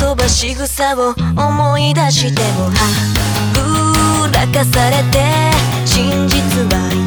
言葉仕草を思い出してもはぐらかされて真実は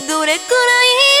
どれくらい